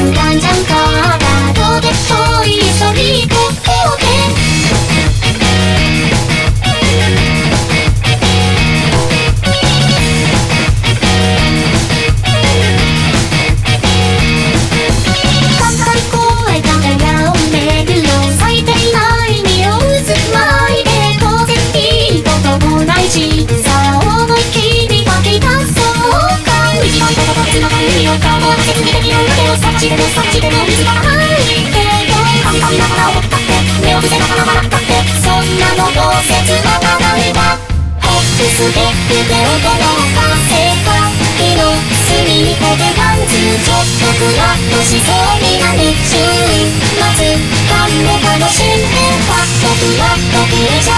にねかくちでもそっちでも水がないけどカミカミながら怒ったって目を伏せながら笑ったってそんなのどうせつまらないわホップスで腕をどのかせか火の隅にポテパンツちょっとクラッとしそうになる瞬待つ感も楽しんでパッとクラッと消えちゃう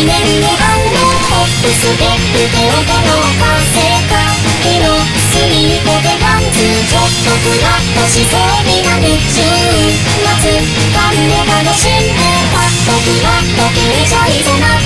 8年目半のホップステップ手を手の風か火の隅っこでパンツちょっとふらっとしそうになる週末感を楽しんでパッとふらっと消えちゃいそうな